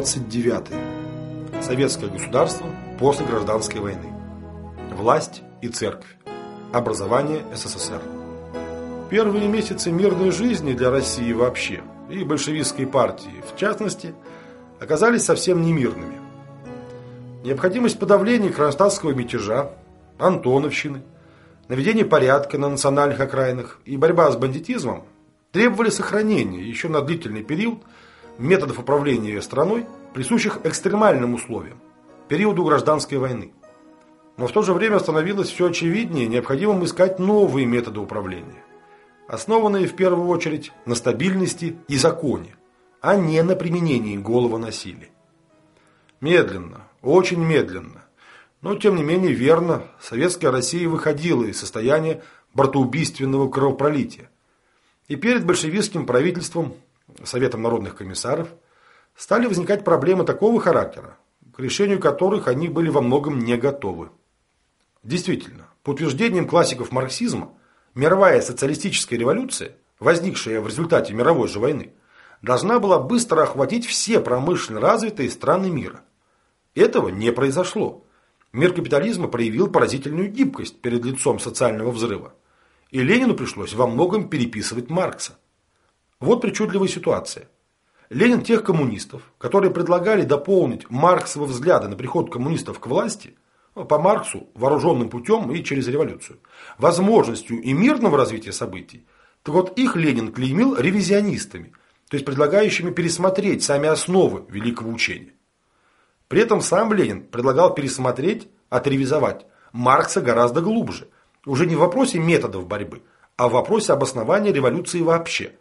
Беседа 29. Советское государство после гражданской войны. Власть и церковь. Образование СССР. Первые месяцы мирной жизни для России вообще и большевистской партии в частности оказались совсем немирными. Необходимость подавления кронштадтского мятежа, Антоновщины, наведение порядка на национальных окраинах и борьба с бандитизмом требовали сохранения еще на длительный период методов управления страной, присущих экстремальным условиям, периоду гражданской войны. Но в то же время становилось все очевиднее необходимым искать новые методы управления, основанные в первую очередь на стабильности и законе, а не на применении голого насилия. Медленно, очень медленно, но тем не менее верно, советская Россия выходила из состояния братоубийственного кровопролития. И перед большевистским правительством Советом народных комиссаров, стали возникать проблемы такого характера, к решению которых они были во многом не готовы. Действительно, по утверждениям классиков марксизма, мировая социалистическая революция, возникшая в результате мировой же войны, должна была быстро охватить все промышленно развитые страны мира. Этого не произошло. Мир капитализма проявил поразительную гибкость перед лицом социального взрыва. И Ленину пришлось во многом переписывать Маркса. Вот причудливая ситуация. Ленин тех коммунистов, которые предлагали дополнить Марксовы взгляды на приход коммунистов к власти, ну, по Марксу, вооруженным путем и через революцию, возможностью и мирного развития событий, то вот их Ленин клеймил ревизионистами, то есть предлагающими пересмотреть сами основы великого учения. При этом сам Ленин предлагал пересмотреть, отревизовать Маркса гораздо глубже, уже не в вопросе методов борьбы, а в вопросе обоснования революции вообще –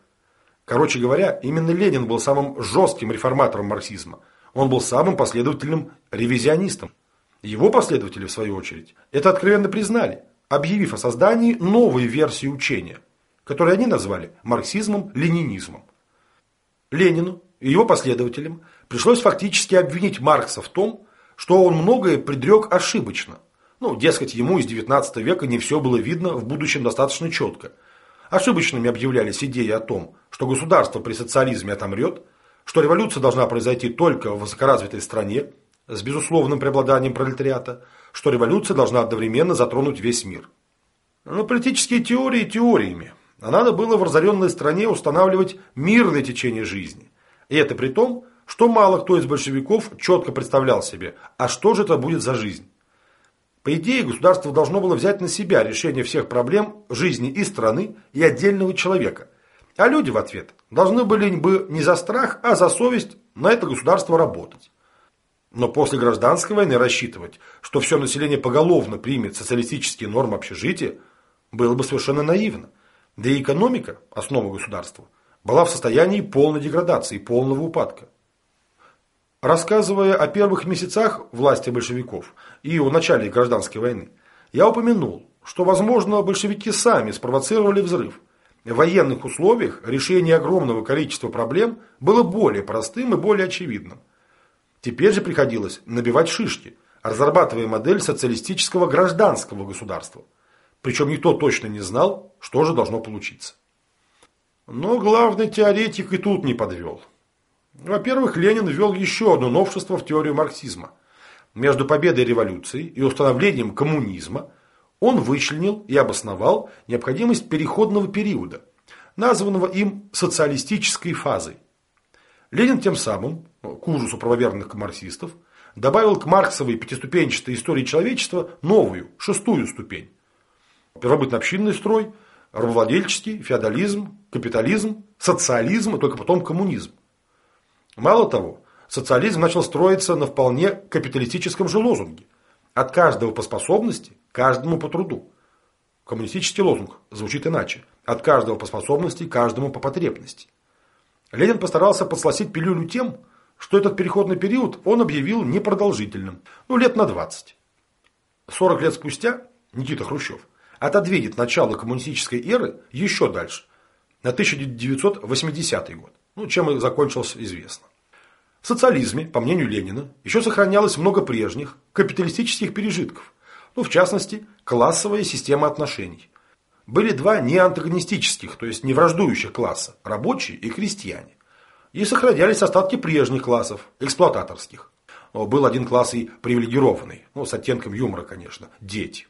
Короче говоря, именно Ленин был самым жестким реформатором марксизма. Он был самым последовательным ревизионистом. Его последователи, в свою очередь, это откровенно признали, объявив о создании новой версии учения, которую они назвали марксизмом-ленинизмом. Ленину и его последователям пришлось фактически обвинить Маркса в том, что он многое предрек ошибочно. Ну, дескать, ему из 19 века не все было видно в будущем достаточно четко – Ошибочными объявлялись идеи о том, что государство при социализме отомрет, что революция должна произойти только в высокоразвитой стране с безусловным преобладанием пролетариата, что революция должна одновременно затронуть весь мир. Но политические теории теориями, а надо было в разоренной стране устанавливать мирное течение жизни. И это при том, что мало кто из большевиков четко представлял себе, а что же это будет за жизнь. По идее, государство должно было взять на себя решение всех проблем жизни и страны, и отдельного человека. А люди в ответ должны были бы не за страх, а за совесть на это государство работать. Но после гражданской войны рассчитывать, что все население поголовно примет социалистические нормы общежития, было бы совершенно наивно. Да и экономика, основа государства, была в состоянии полной деградации, полного упадка. Рассказывая о первых месяцах власти большевиков и о начале гражданской войны, я упомянул, что, возможно, большевики сами спровоцировали взрыв. В военных условиях решение огромного количества проблем было более простым и более очевидным. Теперь же приходилось набивать шишки, разрабатывая модель социалистического гражданского государства. Причем никто точно не знал, что же должно получиться. Но главный теоретик и тут не подвел. Во-первых, Ленин ввел еще одно новшество в теорию марксизма. Между победой революции и установлением коммунизма он вычленил и обосновал необходимость переходного периода, названного им социалистической фазой. Ленин тем самым, к ужасу правоверных марксистов, добавил к марксовой пятиступенчатой истории человечества новую, шестую ступень. Первобытно-общинный строй, рабовладельческий, феодализм, капитализм, социализм и только потом коммунизм. Мало того, социализм начал строиться на вполне капиталистическом же лозунге. От каждого по способности, каждому по труду. Коммунистический лозунг звучит иначе. От каждого по способности, каждому по потребности. Ленин постарался подсластить пилюлю тем, что этот переходный период он объявил непродолжительным, ну лет на 20. 40 лет спустя Никита Хрущев отодвинет начало коммунистической эры еще дальше, на 1980 год, ну, чем и закончился известно. В социализме, по мнению Ленина, еще сохранялось много прежних капиталистических пережитков, ну, в частности, классовая система отношений. Были два неантагонистических, то есть не враждующих класса – рабочие и крестьяне. и сохранялись остатки прежних классов, эксплуататорских. Был один класс и привилегированный, ну, с оттенком юмора, конечно, дети.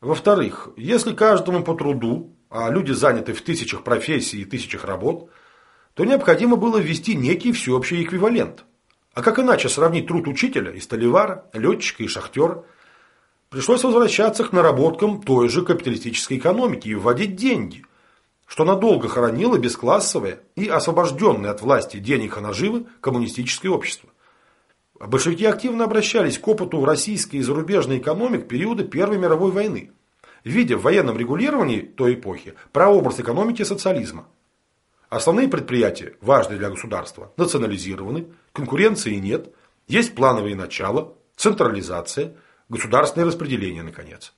Во-вторых, если каждому по труду, а люди заняты в тысячах профессий и тысячах работ, то необходимо было ввести некий всеобщий эквивалент. А как иначе сравнить труд учителя и столевара, летчика и шахтера? Пришлось возвращаться к наработкам той же капиталистической экономики и вводить деньги, что надолго хоронило бесклассовое и освобожденное от власти денег и наживы коммунистическое общество. Большевики активно обращались к опыту российской и зарубежной экономик периода Первой мировой войны, видя в военном регулировании той эпохи прообраз экономики социализма. Основные предприятия, важные для государства, национализированы, конкуренции нет, есть плановые начала, централизация, государственное распределение, наконец.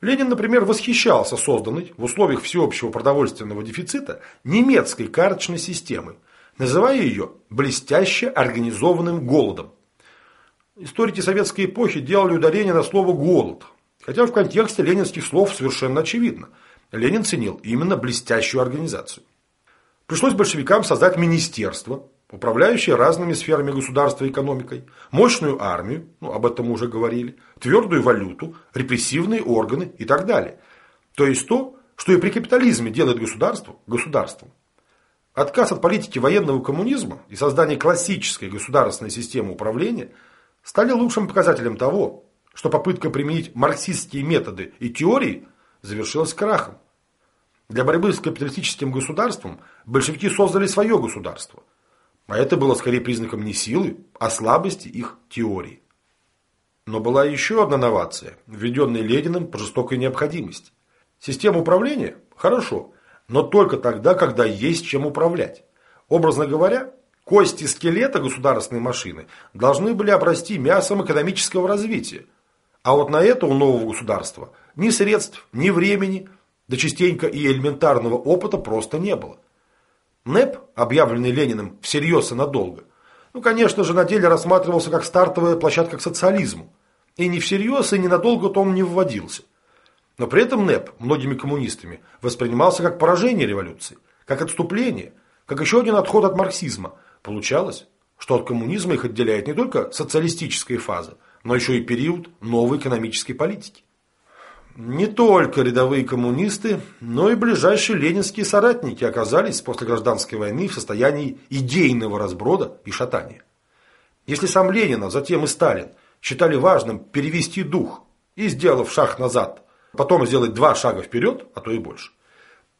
Ленин, например, восхищался созданной в условиях всеобщего продовольственного дефицита немецкой карточной системой, называя ее блестяще организованным голодом. Историки советской эпохи делали ударение на слово «голод», хотя в контексте ленинских слов совершенно очевидно. Ленин ценил именно блестящую организацию. Пришлось большевикам создать министерство, управляющее разными сферами государства и экономикой, мощную армию, ну, об этом мы уже говорили, твердую валюту, репрессивные органы и так далее. То есть то, что и при капитализме делает государство государством. Отказ от политики военного коммунизма и создание классической государственной системы управления стали лучшим показателем того, что попытка применить марксистские методы и теории завершилась крахом. Для борьбы с капиталистическим государством большевики создали свое государство. А это было скорее признаком не силы, а слабости их теории. Но была еще одна новация, введенная Лениным по жестокой необходимости. Система управления – хорошо – но только тогда, когда есть чем управлять. Образно говоря, кости скелета государственной машины должны были обрасти мясом экономического развития. А вот на это у нового государства ни средств, ни времени, да частенько и элементарного опыта просто не было. НЭП, объявленный Лениным всерьез и надолго, ну, конечно же, на деле рассматривался как стартовая площадка к социализму. И не всерьез, и ненадолго-то он не вводился. Но при этом НЭП многими коммунистами воспринимался как поражение революции, как отступление, как еще один отход от марксизма. Получалось, что от коммунизма их отделяет не только социалистическая фаза, но еще и период новой экономической политики. Не только рядовые коммунисты, но и ближайшие ленинские соратники оказались после гражданской войны в состоянии идейного разброда и шатания. Если сам Ленин, а затем и Сталин считали важным перевести дух и, сделав шаг назад, потом сделать два шага вперед, а то и больше,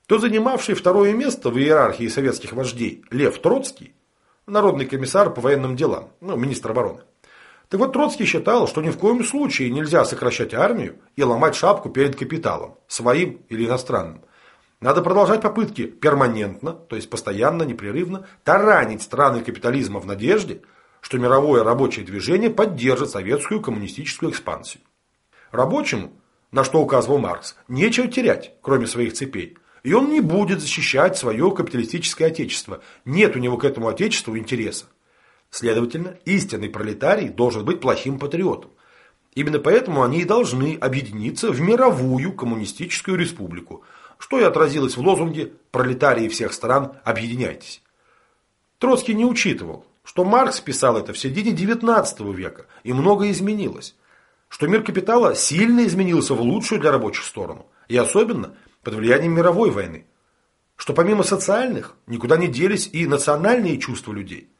то занимавший второе место в иерархии советских вождей Лев Троцкий, народный комиссар по военным делам, ну, министр обороны, так вот Троцкий считал, что ни в коем случае нельзя сокращать армию и ломать шапку перед капиталом, своим или иностранным. Надо продолжать попытки перманентно, то есть постоянно, непрерывно, таранить страны капитализма в надежде, что мировое рабочее движение поддержит советскую коммунистическую экспансию. Рабочему на что указывал Маркс, нечего терять, кроме своих цепей. И он не будет защищать свое капиталистическое отечество. Нет у него к этому отечеству интереса. Следовательно, истинный пролетарий должен быть плохим патриотом. Именно поэтому они и должны объединиться в мировую коммунистическую республику, что и отразилось в лозунге «Пролетарии всех стран, объединяйтесь». Троцкий не учитывал, что Маркс писал это в середине XIX века, и многое изменилось что мир капитала сильно изменился в лучшую для рабочих сторону, и особенно под влиянием мировой войны, что помимо социальных никуда не делись и национальные чувства людей,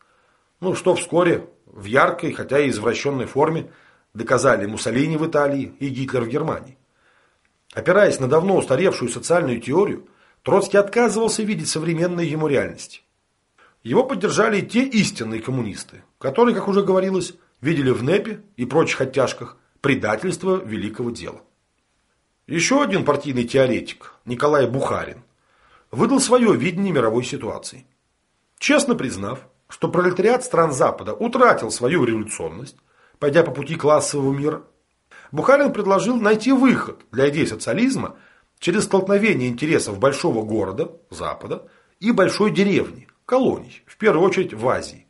ну что вскоре в яркой, хотя и извращенной форме доказали Муссолини в Италии и Гитлер в Германии. Опираясь на давно устаревшую социальную теорию, Троцкий отказывался видеть современные ему реальности. Его поддержали и те истинные коммунисты, которые, как уже говорилось, видели в НЭПе и прочих оттяжках предательство великого дела. Еще один партийный теоретик, Николай Бухарин, выдал свое видение мировой ситуации. Честно признав, что пролетариат стран Запада утратил свою революционность, пойдя по пути классового мира, Бухарин предложил найти выход для идей социализма через столкновение интересов большого города, Запада, и большой деревни, колоний, в первую очередь в Азии.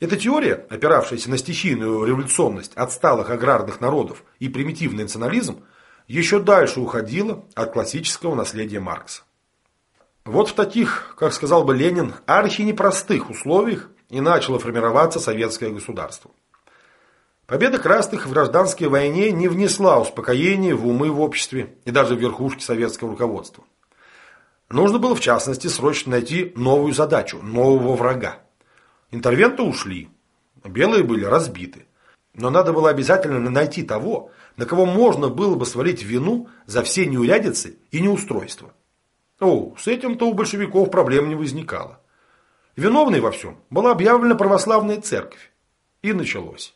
Эта теория, опиравшаяся на стихийную революционность отсталых аграрных народов и примитивный национализм, еще дальше уходила от классического наследия Маркса. Вот в таких, как сказал бы Ленин, архи-непростых условиях и начало формироваться советское государство. Победа красных в гражданской войне не внесла успокоения в умы в обществе и даже в верхушке советского руководства. Нужно было, в частности, срочно найти новую задачу, нового врага. Интервенты ушли, белые были разбиты. Но надо было обязательно найти того, на кого можно было бы свалить вину за все неурядицы и неустройства. О, с этим-то у большевиков проблем не возникало. Виновной во всем была объявлена православная церковь. И началось.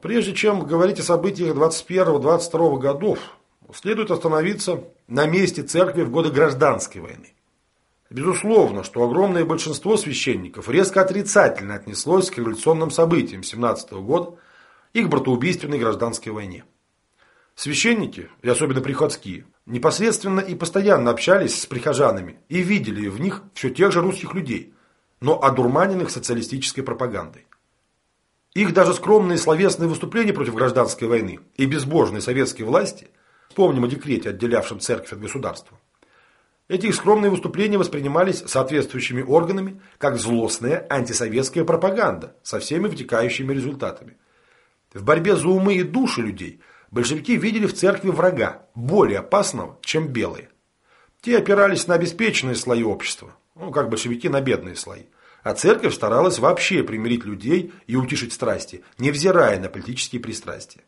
Прежде чем говорить о событиях 21-22 годов, следует остановиться на месте церкви в годы гражданской войны. Безусловно, что огромное большинство священников резко отрицательно отнеслось к революционным событиям 17 года и к братоубийственной гражданской войне. Священники, и особенно приходские, непосредственно и постоянно общались с прихожанами и видели в них все тех же русских людей, но одурманенных социалистической пропагандой. Их даже скромные словесные выступления против гражданской войны и безбожной советской власти, вспомним о декрете, отделявшем церковь от государства, эти их скромные выступления воспринимались соответствующими органами как злостная антисоветская пропаганда со всеми вытекающими результатами. В борьбе за умы и души людей большевики видели в церкви врага, более опасного, чем белые. Те опирались на обеспеченные слои общества, ну, как большевики на бедные слои. А церковь старалась вообще примирить людей и утишить страсти, невзирая на политические пристрастия.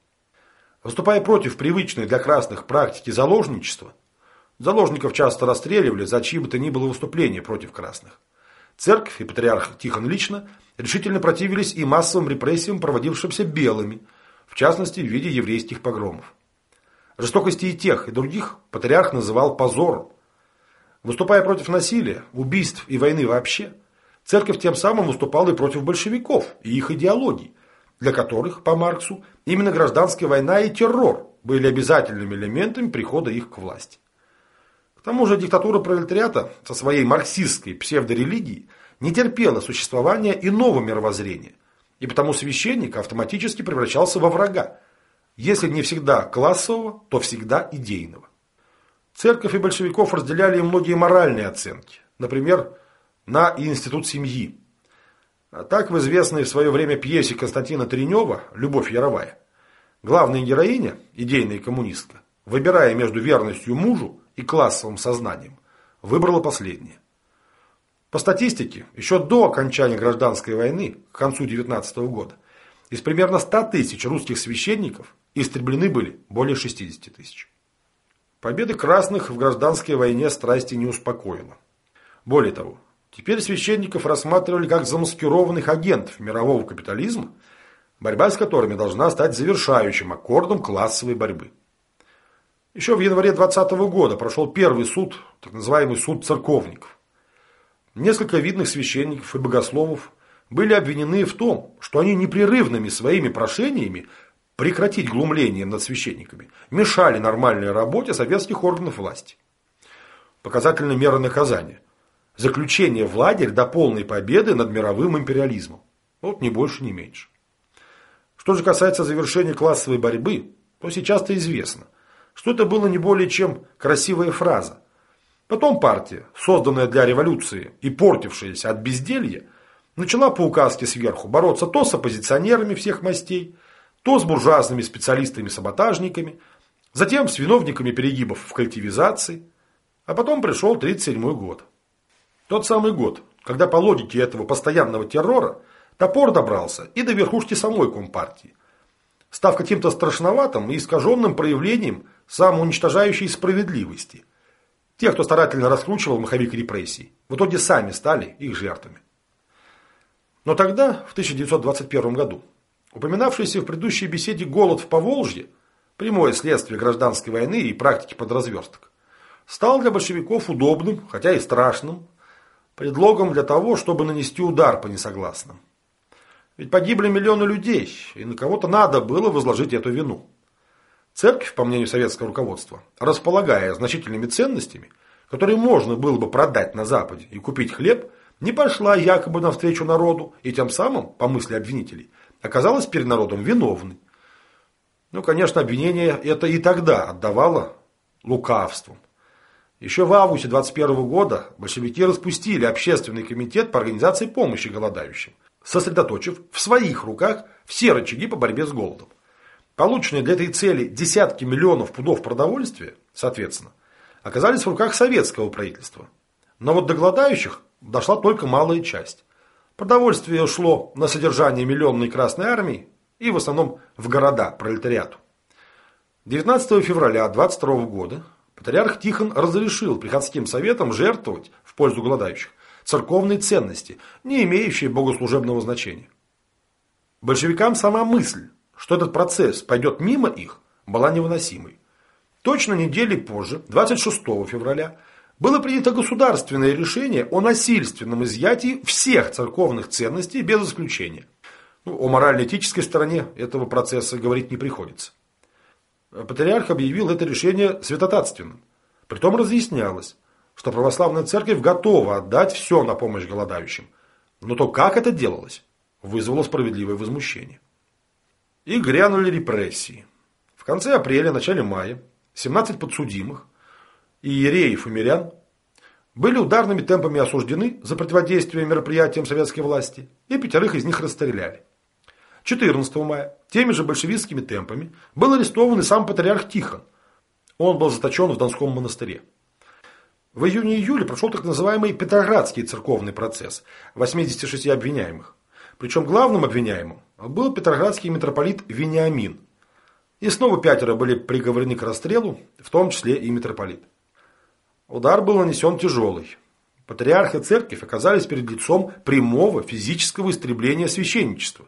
Выступая против привычной для красных практики заложничества, заложников часто расстреливали за чьи бы то ни было выступления против красных. Церковь и патриарх Тихон лично решительно противились и массовым репрессиям, проводившимся белыми, в частности в виде еврейских погромов. Жестокости и тех, и других патриарх называл позором. Выступая против насилия, убийств и войны вообще – Церковь тем самым выступала и против большевиков и их идеологий, для которых, по Марксу, именно гражданская война и террор были обязательными элементами прихода их к власти. К тому же диктатура пролетариата со своей марксистской псевдорелигией не терпела существования иного мировоззрения, и потому священник автоматически превращался во врага, если не всегда классового, то всегда идейного. Церковь и большевиков разделяли многие моральные оценки. Например, на институт семьи. А так в известной в свое время пьесе Константина Тренева «Любовь Яровая» главная героиня, идейная коммунистка, выбирая между верностью мужу и классовым сознанием, выбрала последнее. По статистике, еще до окончания гражданской войны, к концу 19 года, из примерно 100 тысяч русских священников истреблены были более 60 тысяч. Победы красных в гражданской войне страсти не успокоила. Более того, Теперь священников рассматривали как замаскированных агентов мирового капитализма, борьба с которыми должна стать завершающим аккордом классовой борьбы. Еще в январе 2020 года прошел первый суд, так называемый суд церковников. Несколько видных священников и богословов были обвинены в том, что они непрерывными своими прошениями прекратить глумление над священниками мешали нормальной работе советских органов власти. Показательная мера наказания – заключение в лагерь до полной победы над мировым империализмом. Вот ни больше, ни меньше. Что же касается завершения классовой борьбы, то сейчас-то известно, что это было не более чем красивая фраза. Потом партия, созданная для революции и портившаяся от безделья, начала по указке сверху бороться то с оппозиционерами всех мастей, то с буржуазными специалистами-саботажниками, затем с виновниками перегибов в коллективизации, а потом пришел 1937 год. Тот самый год, когда по логике этого постоянного террора топор добрался и до верхушки самой Компартии, став каким-то страшноватым и искаженным проявлением самоуничтожающей справедливости. Те, кто старательно раскручивал маховик репрессий, в итоге сами стали их жертвами. Но тогда, в 1921 году, упоминавшийся в предыдущей беседе голод в Поволжье, прямое следствие гражданской войны и практики подразверсток, стал для большевиков удобным, хотя и страшным, предлогом для того, чтобы нанести удар по несогласным. Ведь погибли миллионы людей, и на кого-то надо было возложить эту вину. Церковь, по мнению советского руководства, располагая значительными ценностями, которые можно было бы продать на Западе и купить хлеб, не пошла якобы навстречу народу и тем самым, по мысли обвинителей, оказалась перед народом виновной. Ну, конечно, обвинение это и тогда отдавало лукавством. Еще в августе 21 года большевики распустили общественный комитет по организации помощи голодающим, сосредоточив в своих руках все рычаги по борьбе с голодом. Полученные для этой цели десятки миллионов пудов продовольствия, соответственно, оказались в руках советского правительства. Но вот до голодающих дошла только малая часть. Продовольствие шло на содержание миллионной Красной Армии и в основном в города пролетариату. 19 февраля 22 года патриарх Тихон разрешил приходским советам жертвовать в пользу голодающих церковные ценности, не имеющие богослужебного значения. Большевикам сама мысль, что этот процесс пойдет мимо их, была невыносимой. Точно недели позже, 26 февраля, было принято государственное решение о насильственном изъятии всех церковных ценностей без исключения. Ну, о морально-этической стороне этого процесса говорить не приходится. Патриарх объявил это решение святотатственным. Притом разъяснялось, что православная церковь готова отдать все на помощь голодающим. Но то, как это делалось, вызвало справедливое возмущение. И грянули репрессии. В конце апреля, начале мая 17 подсудимых, иереев и мирян, были ударными темпами осуждены за противодействие мероприятиям советской власти, и пятерых из них расстреляли. 14 мая теми же большевистскими темпами был арестован и сам патриарх Тихон. Он был заточен в Донском монастыре. В июне-июле прошел так называемый Петроградский церковный процесс 86 обвиняемых. Причем главным обвиняемым был петроградский митрополит Вениамин. И снова пятеро были приговорены к расстрелу, в том числе и митрополит. Удар был нанесен тяжелый. Патриарх и церковь оказались перед лицом прямого физического истребления священничества.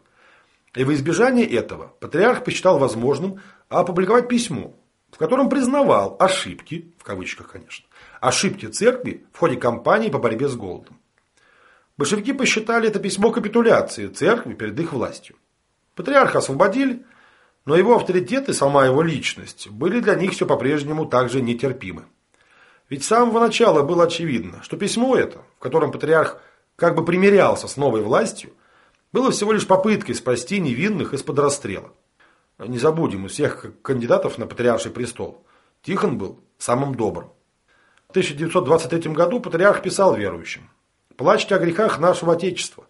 И в избежание этого патриарх посчитал возможным опубликовать письмо, в котором признавал ошибки, в кавычках, конечно, ошибки церкви в ходе кампании по борьбе с голодом. Большевики посчитали это письмо капитуляцией церкви перед их властью. Патриарха освободили, но его авторитет и сама его личность были для них все по-прежнему также нетерпимы. Ведь с самого начала было очевидно, что письмо это, в котором патриарх как бы примирялся с новой властью, было всего лишь попыткой спасти невинных из-под расстрела. Не забудем, у всех кандидатов на патриарший престол Тихон был самым добрым. В 1923 году патриарх писал верующим «Плачьте о грехах нашего Отечества,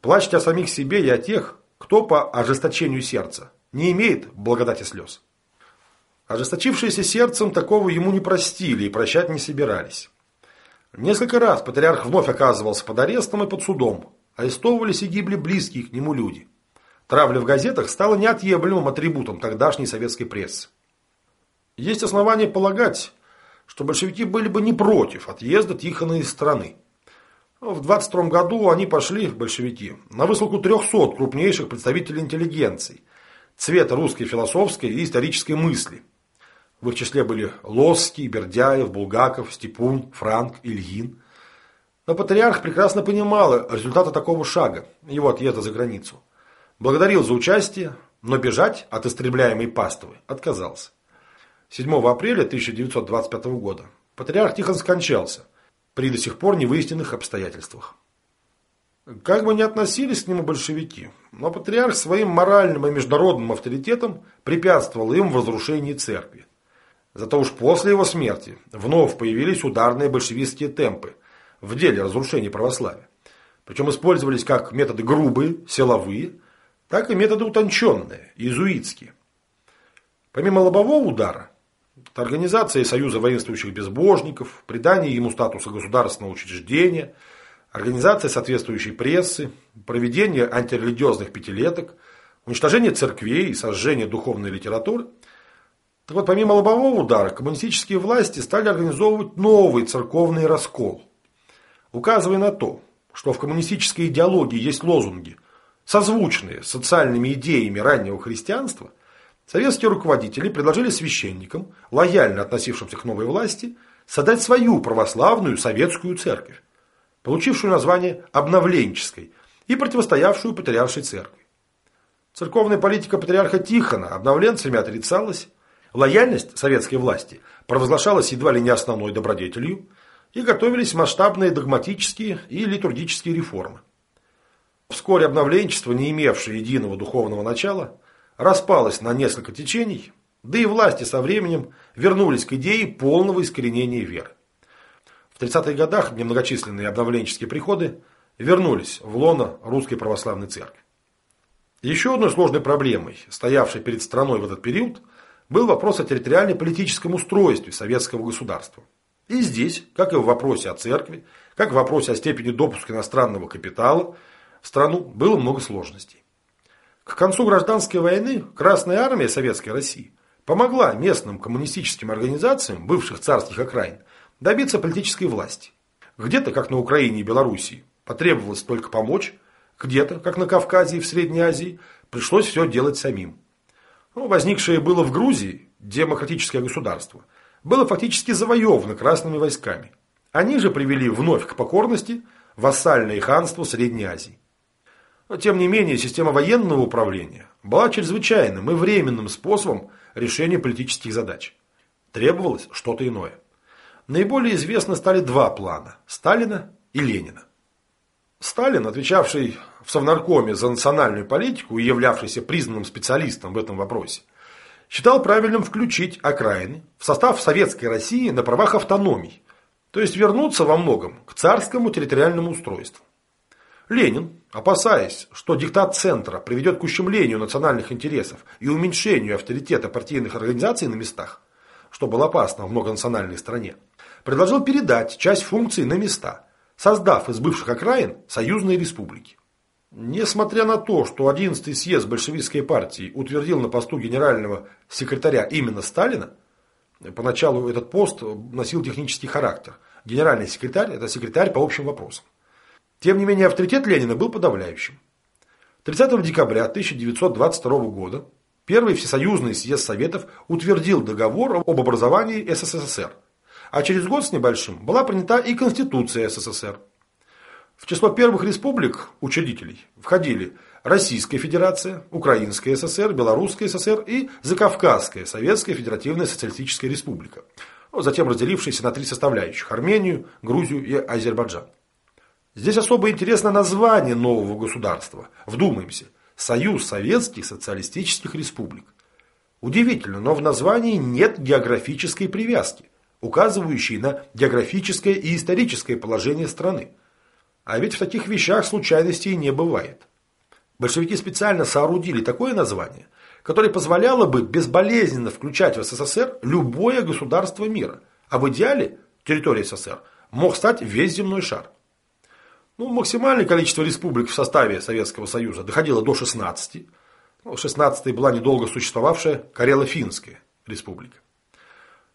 плачьте о самих себе и о тех, кто по ожесточению сердца не имеет благодати слез». Ожесточившиеся сердцем такого ему не простили и прощать не собирались. Несколько раз патриарх вновь оказывался под арестом и под судом. Арестовывались и гибли близкие к нему люди. Травля в газетах стала неотъемлемым атрибутом тогдашней советской прессы. Есть основания полагать, что большевики были бы не против отъезда Тихона из страны. В 22 году они пошли, большевики, на высылку 300 крупнейших представителей интеллигенции, цвета русской философской и исторической мысли – в их числе были Лосский, Бердяев, Булгаков, Степун, Франк, Ильин. Но патриарх прекрасно понимал результаты такого шага, его отъезда за границу. Благодарил за участие, но бежать от истребляемой паствы отказался. 7 апреля 1925 года патриарх Тихон скончался при до сих пор невыясненных обстоятельствах. Как бы ни относились к нему большевики, но патриарх своим моральным и международным авторитетом препятствовал им в разрушении церкви. Зато уж после его смерти вновь появились ударные большевистские темпы в деле разрушения православия. Причем использовались как методы грубые, силовые, так и методы утонченные, иезуитские. Помимо лобового удара, организация Союза воинствующих безбожников, придание ему статуса государственного учреждения, организация соответствующей прессы, проведение антирелигиозных пятилеток, уничтожение церквей и сожжение духовной литературы – так вот, помимо лобового удара, коммунистические власти стали организовывать новый церковный раскол. Указывая на то, что в коммунистической идеологии есть лозунги, созвучные социальными идеями раннего христианства, советские руководители предложили священникам, лояльно относившимся к новой власти, создать свою православную советскую церковь, получившую название обновленческой и противостоявшую патриаршей церкви. Церковная политика патриарха Тихона обновленцами отрицалась, Лояльность советской власти провозглашалась едва ли не основной добродетелью, и готовились масштабные догматические и литургические реформы. Вскоре обновленчество, не имевшее единого духовного начала, распалось на несколько течений, да и власти со временем вернулись к идее полного искоренения веры. в 30-х годах немногочисленные обновленческие приходы вернулись в лоно Русской Православной Церкви. Еще одной сложной проблемой, стоявшей перед страной в этот период, был вопрос о территориально-политическом устройстве советского государства. И здесь, как и в вопросе о церкви, как в вопросе о степени допуска иностранного капитала, в страну было много сложностей. К концу гражданской войны Красная Армия Советской России помогла местным коммунистическим организациям бывших царских окраин добиться политической власти. Где-то, как на Украине и Белоруссии, потребовалось только помочь, где-то, как на Кавказе и в Средней Азии, пришлось все делать самим. Ну, возникшее было в Грузии демократическое государство было фактически завоевано красными войсками. Они же привели вновь к покорности вассальное ханство Средней Азии. Но, тем не менее, система военного управления была чрезвычайным и временным способом решения политических задач. Требовалось что-то иное. Наиболее известны стали два плана – Сталина и Ленина. Сталин, отвечавший в Совнаркоме за национальную политику и являвшийся признанным специалистом в этом вопросе, считал правильным включить окраины в состав Советской России на правах автономий, то есть вернуться во многом к царскому территориальному устройству. Ленин, опасаясь, что диктат центра приведет к ущемлению национальных интересов и уменьшению авторитета партийных организаций на местах, что было опасно в многонациональной стране, предложил передать часть функций на места, создав из бывших окраин союзные республики. Несмотря на то, что 11-й съезд большевистской партии утвердил на посту генерального секретаря именно Сталина, поначалу этот пост носил технический характер. Генеральный секретарь – это секретарь по общим вопросам. Тем не менее, авторитет Ленина был подавляющим. 30 декабря 1922 года Первый Всесоюзный съезд Советов утвердил договор об образовании СССР, а через год с небольшим была принята и Конституция СССР. В число первых республик учредителей входили Российская Федерация, Украинская ССР, Белорусская ССР и Закавказская Советская Федеративная Социалистическая Республика, затем разделившиеся на три составляющих – Армению, Грузию и Азербайджан. Здесь особо интересно название нового государства. Вдумаемся. Союз Советских Социалистических Республик. Удивительно, но в названии нет географической привязки, указывающей на географическое и историческое положение страны. А ведь в таких вещах случайностей не бывает. Большевики специально соорудили такое название, которое позволяло бы безболезненно включать в СССР любое государство мира, а в идеале территория СССР мог стать весь земной шар. Ну, максимальное количество республик в составе Советского Союза доходило до 16. Ну, 16 была недолго существовавшая Карело-Финская республика.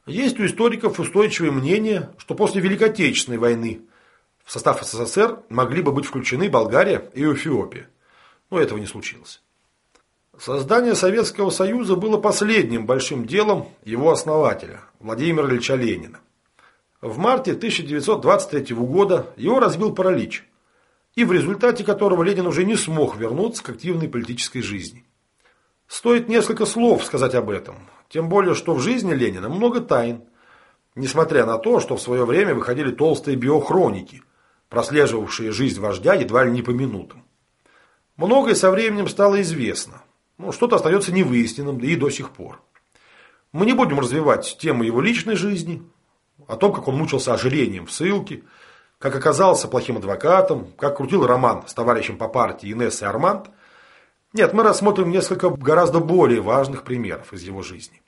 Есть у историков устойчивое мнение, что после Великой Отечественной войны в состав СССР могли бы быть включены Болгария и Эфиопия. Но этого не случилось. Создание Советского Союза было последним большим делом его основателя, Владимира Ильича Ленина. В марте 1923 года его разбил паралич – и в результате которого Ленин уже не смог вернуться к активной политической жизни. Стоит несколько слов сказать об этом, тем более, что в жизни Ленина много тайн, несмотря на то, что в свое время выходили толстые биохроники, прослеживавшие жизнь вождя едва ли не по минутам. Многое со временем стало известно, но что-то остается невыясненным, да и до сих пор. Мы не будем развивать тему его личной жизни, о том, как он мучился ожирением в ссылке, как оказался плохим адвокатом, как крутил роман с товарищем по партии Инессой Арманд. Нет, мы рассмотрим несколько гораздо более важных примеров из его жизни.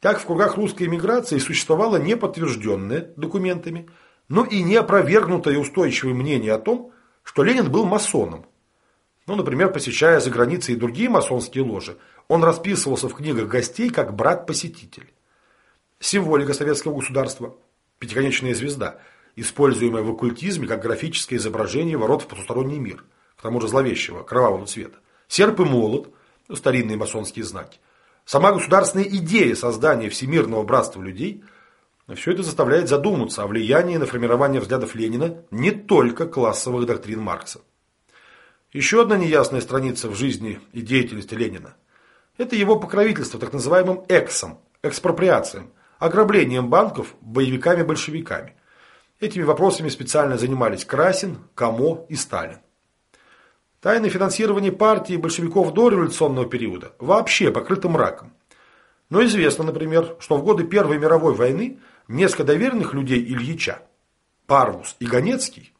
Так в кругах русской эмиграции существовало неподтвержденное документами, но и не опровергнутое устойчивое мнение о том, что Ленин был масоном. Ну, например, посещая за границей и другие масонские ложи, он расписывался в книгах гостей как брат-посетитель. Символика советского государства – пятиконечная звезда – используемое в оккультизме как графическое изображение ворот в потусторонний мир, к тому же зловещего, кровавого цвета. Серп и молот, старинные масонские знаки. Сама государственная идея создания всемирного братства людей – все это заставляет задуматься о влиянии на формирование взглядов Ленина не только классовых доктрин Маркса. Еще одна неясная страница в жизни и деятельности Ленина – это его покровительство так называемым эксом, экспроприациям, ограблением банков боевиками-большевиками. Этими вопросами специально занимались Красин, Камо и Сталин. Тайное финансирование партии большевиков до революционного периода вообще покрыто мраком. Но известно, например, что в годы Первой мировой войны несколько доверенных людей Ильича Парвус и Ганецкий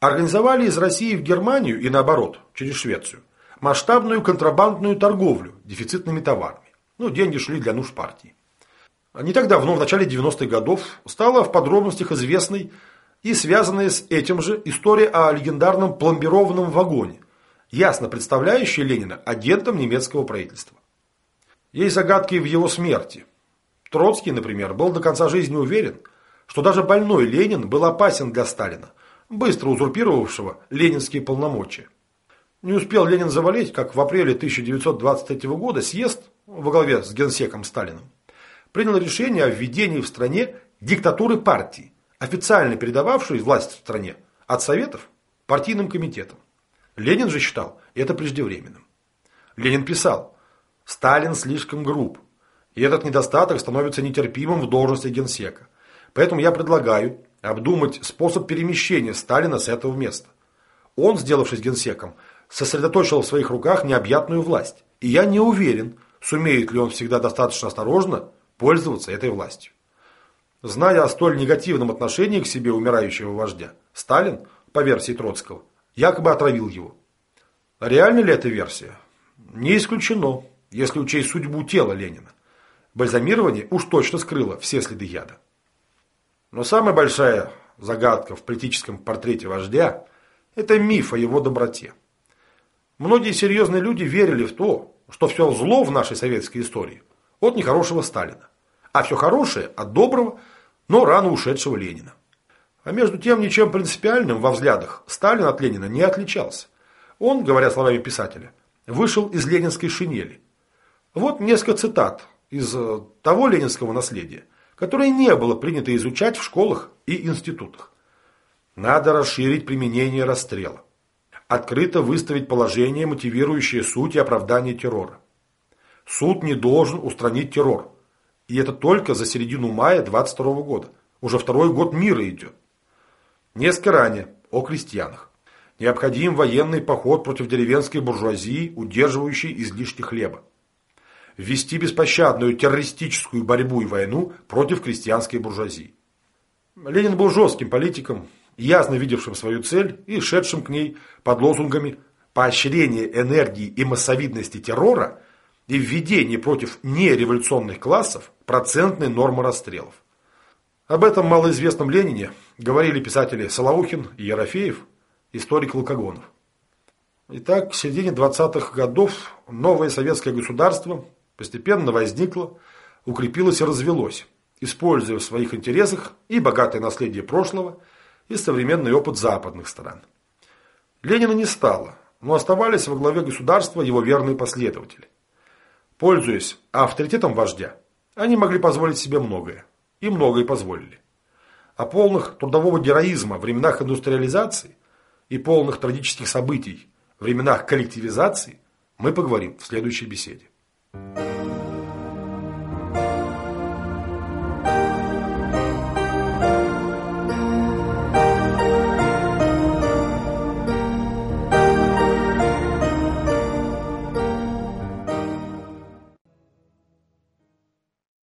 организовали из России в Германию и наоборот, через Швецию, масштабную контрабандную торговлю дефицитными товарами. Ну, деньги шли для нужд партии. Не так давно, в начале 90-х годов, стала в подробностях известной и связанная с этим же история о легендарном пломбированном вагоне, ясно представляющая Ленина агентом немецкого правительства. Есть загадки в его смерти. Троцкий, например, был до конца жизни уверен, что даже больной Ленин был опасен для Сталина, быстро узурпировавшего ленинские полномочия. Не успел Ленин завалить, как в апреле 1923 года съезд во главе с генсеком Сталиным принял решение о введении в стране диктатуры партии, официально передававшей власть в стране от Советов партийным комитетам. Ленин же считал это преждевременным. Ленин писал, Сталин слишком груб, и этот недостаток становится нетерпимым в должности генсека. Поэтому я предлагаю обдумать способ перемещения Сталина с этого места. Он, сделавшись генсеком, сосредоточил в своих руках необъятную власть. И я не уверен, сумеет ли он всегда достаточно осторожно пользоваться этой властью. Зная о столь негативном отношении к себе умирающего вождя, Сталин, по версии Троцкого, якобы отравил его. Реальна ли эта версия? Не исключено, если учесть судьбу тела Ленина. Бальзамирование уж точно скрыло все следы яда. Но самая большая загадка в политическом портрете вождя – это миф о его доброте. Многие серьезные люди верили в то, что все зло в нашей советской истории от нехорошего Сталина, а все хорошее от доброго, но рано ушедшего Ленина. А между тем, ничем принципиальным во взглядах Сталин от Ленина не отличался. Он, говоря словами писателя, вышел из ленинской шинели. Вот несколько цитат из э, того ленинского наследия, которое не было принято изучать в школах и институтах. Надо расширить применение расстрела. Открыто выставить положение, мотивирующее суть и оправдание террора. Суд не должен устранить террор. И это только за середину мая 22 года. Уже второй год мира идет. Несколько ранее о крестьянах. Необходим военный поход против деревенской буржуазии, удерживающей излишки хлеба ввести беспощадную террористическую борьбу и войну против крестьянской буржуазии. Ленин был жестким политиком, ясно видевшим свою цель и шедшим к ней под лозунгами поощрения энергии и массовидности террора и введение против нереволюционных классов процентной нормы расстрелов. Об этом малоизвестном Ленине говорили писатели Солоухин и Ерофеев, историк Лукогонов. Итак, к середине 20-х годов новое советское государство постепенно возникло, укрепилось и развелось, используя в своих интересах и богатое наследие прошлого, и современный опыт западных стран. Ленина не стало, но оставались во главе государства его верные последователи. Пользуясь авторитетом вождя, они могли позволить себе многое. И многое позволили. О полных трудового героизма в временах индустриализации и полных трагических событий в временах коллективизации мы поговорим в следующей беседе.